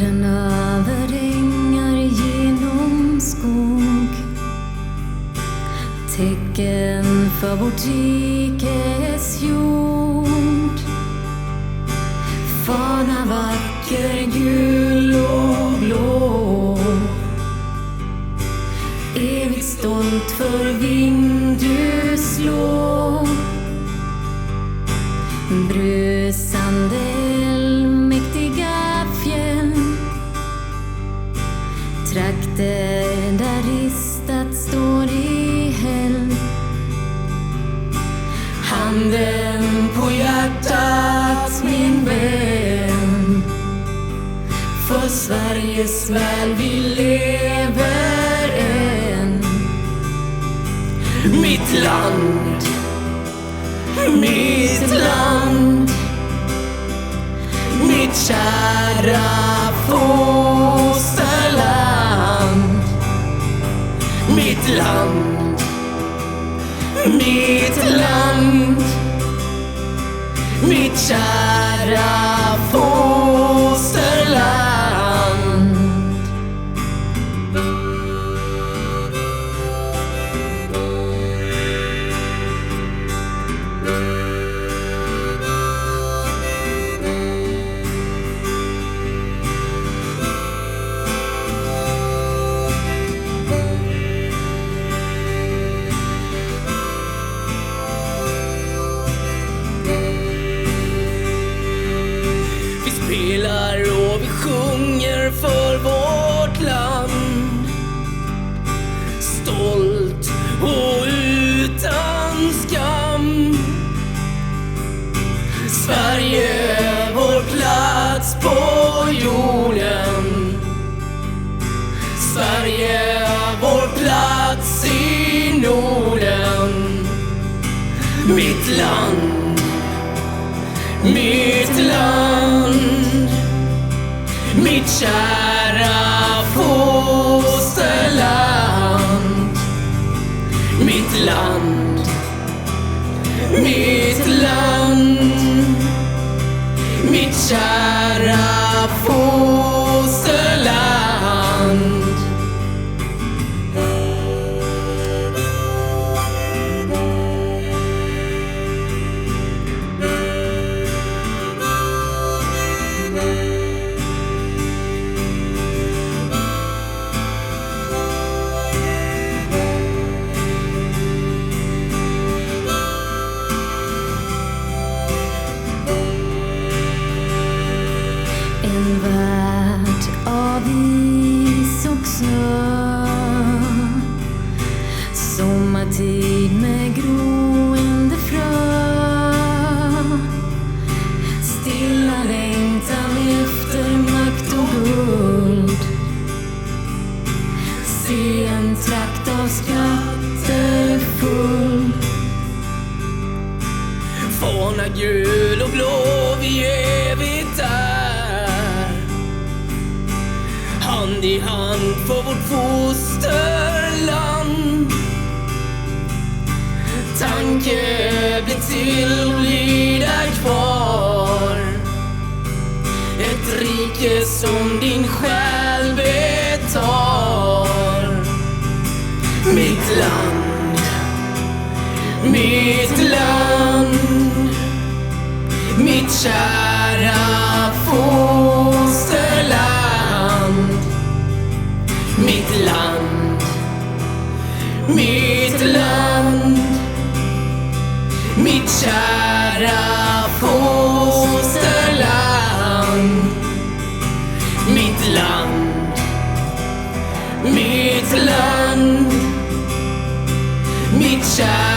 Färden över ängar genom skog Tecken för vårt rikes jord. Fana vacker, gul och blå. Evigt stolt för vind du slår Brusande Där ristat står i häll. Handen på hjärtat min vän. För Sveriges väl vi lever än. Mitt land mitt land. Mitt kära fosterland Mitt land Mitt land Mitt kära för vårt land. Stolt och utan skam. Sverige, vår plats på jorden. Sverige, vår plats i Norden. Mitt land mitt land. Mitt kära fosterland. Mitt land. Mitt land. Mitt kära En värld av is och snö Sommartid med groende frö Stilla längtan efter makt och guld. Se en trakt av skatter full. Fana gul och blå, vi evigt i hand för vårt fosterland. Tanke blir till, och blir där kvar. Ett rike som din själ betar. Mitt land mitt land Mitt kära Mitt land mitt kärlek